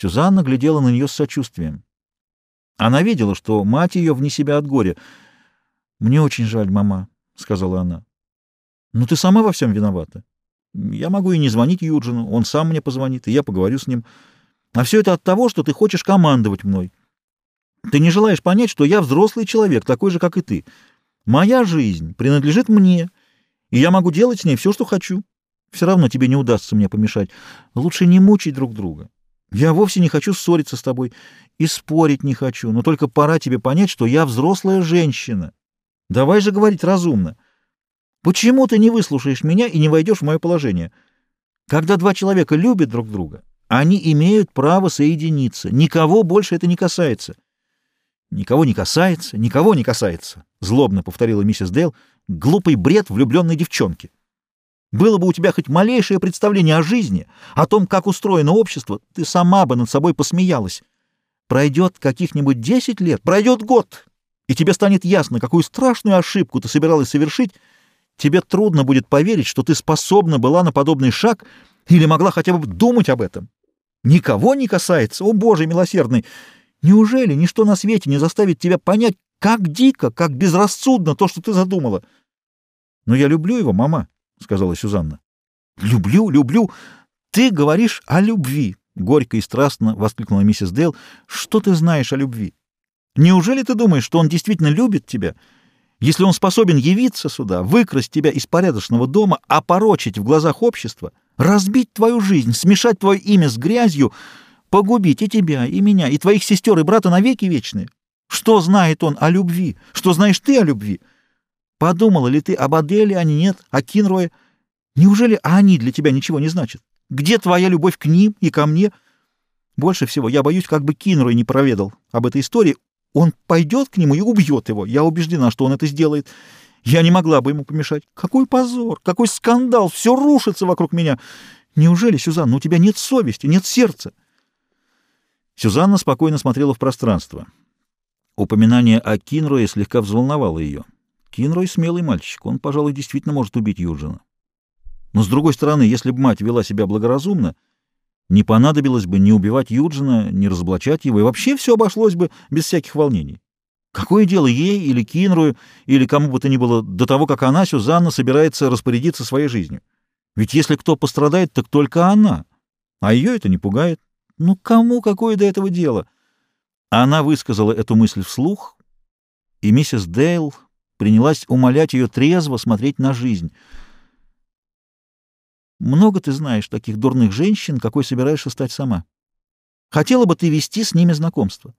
Сюзанна глядела на нее с сочувствием. Она видела, что мать ее вне себя от горя. «Мне очень жаль, мама», — сказала она. «Но ты сама во всем виновата. Я могу и не звонить Юджину, он сам мне позвонит, и я поговорю с ним. А все это от того, что ты хочешь командовать мной. Ты не желаешь понять, что я взрослый человек, такой же, как и ты. Моя жизнь принадлежит мне, и я могу делать с ней все, что хочу. Все равно тебе не удастся мне помешать. Лучше не мучить друг друга. Я вовсе не хочу ссориться с тобой и спорить не хочу, но только пора тебе понять, что я взрослая женщина. Давай же говорить разумно. Почему ты не выслушаешь меня и не войдешь в мое положение? Когда два человека любят друг друга, они имеют право соединиться. Никого больше это не касается. Никого не касается, никого не касается, злобно повторила миссис Дейл. Глупый бред влюбленной девчонки. Было бы у тебя хоть малейшее представление о жизни, о том, как устроено общество, ты сама бы над собой посмеялась. Пройдет каких-нибудь десять лет, пройдет год, и тебе станет ясно, какую страшную ошибку ты собиралась совершить. Тебе трудно будет поверить, что ты способна была на подобный шаг или могла хотя бы думать об этом. Никого не касается, о Боже милосердный! Неужели ничто на свете не заставит тебя понять, как дико, как безрассудно то, что ты задумала? Но я люблю его, мама. — сказала Сюзанна. «Люблю, люблю! Ты говоришь о любви!» — горько и страстно воскликнула миссис Дейл. «Что ты знаешь о любви? Неужели ты думаешь, что он действительно любит тебя, если он способен явиться сюда, выкрасть тебя из порядочного дома, опорочить в глазах общества, разбить твою жизнь, смешать твое имя с грязью, погубить и тебя, и меня, и твоих сестер и брата навеки вечные? Что знает он о любви? Что знаешь ты о любви?» Подумала ли ты об Аделе, а не нет, о Кинрое? Неужели они для тебя ничего не значат? Где твоя любовь к ним и ко мне? Больше всего я боюсь, как бы Кинрой не проведал об этой истории. Он пойдет к нему и убьет его. Я убеждена, что он это сделает. Я не могла бы ему помешать. Какой позор, какой скандал, все рушится вокруг меня. Неужели, Сюзанна, у тебя нет совести, нет сердца? Сюзанна спокойно смотрела в пространство. Упоминание о Кинрое слегка взволновало ее. Кинрой смелый мальчик, он, пожалуй, действительно может убить Юджина. Но, с другой стороны, если бы мать вела себя благоразумно, не понадобилось бы ни убивать Юджина, ни разоблачать его, и вообще все обошлось бы без всяких волнений. Какое дело ей или Кинрою, или кому бы то ни было до того, как она, Сюзанна, собирается распорядиться своей жизнью? Ведь если кто пострадает, так только она. А ее это не пугает. Ну, кому какое до этого дело? Она высказала эту мысль вслух, и миссис Дейл принялась умолять ее трезво смотреть на жизнь. «Много ты знаешь таких дурных женщин, какой собираешься стать сама. Хотела бы ты вести с ними знакомство.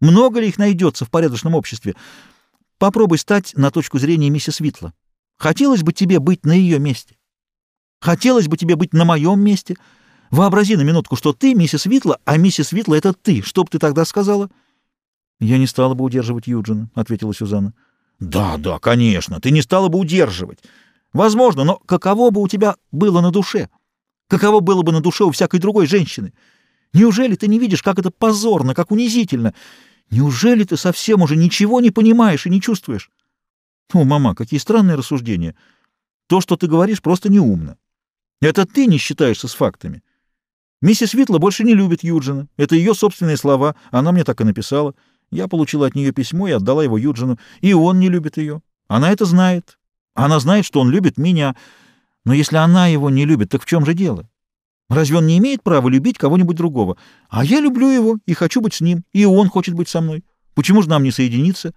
Много ли их найдется в порядочном обществе? Попробуй стать на точку зрения миссис Витла. Хотелось бы тебе быть на ее месте. Хотелось бы тебе быть на моем месте. Вообрази на минутку, что ты миссис Витла, а миссис Витла — это ты. Что бы ты тогда сказала?» «Я не стала бы удерживать Юджина», — ответила Сюзанна. Да, да, конечно, ты не стала бы удерживать. Возможно, но каково бы у тебя было на душе? Каково было бы на душе у всякой другой женщины? Неужели ты не видишь, как это позорно, как унизительно? Неужели ты совсем уже ничего не понимаешь и не чувствуешь? О, мама, какие странные рассуждения. То, что ты говоришь, просто неумно. Это ты не считаешься с фактами. Миссис Витла больше не любит Юджина. Это ее собственные слова, она мне так и написала. Я получила от нее письмо и отдала его Юджину, и он не любит ее. Она это знает. Она знает, что он любит меня. Но если она его не любит, так в чем же дело? Разве он не имеет права любить кого-нибудь другого? А я люблю его и хочу быть с ним, и он хочет быть со мной. Почему же нам не соединиться?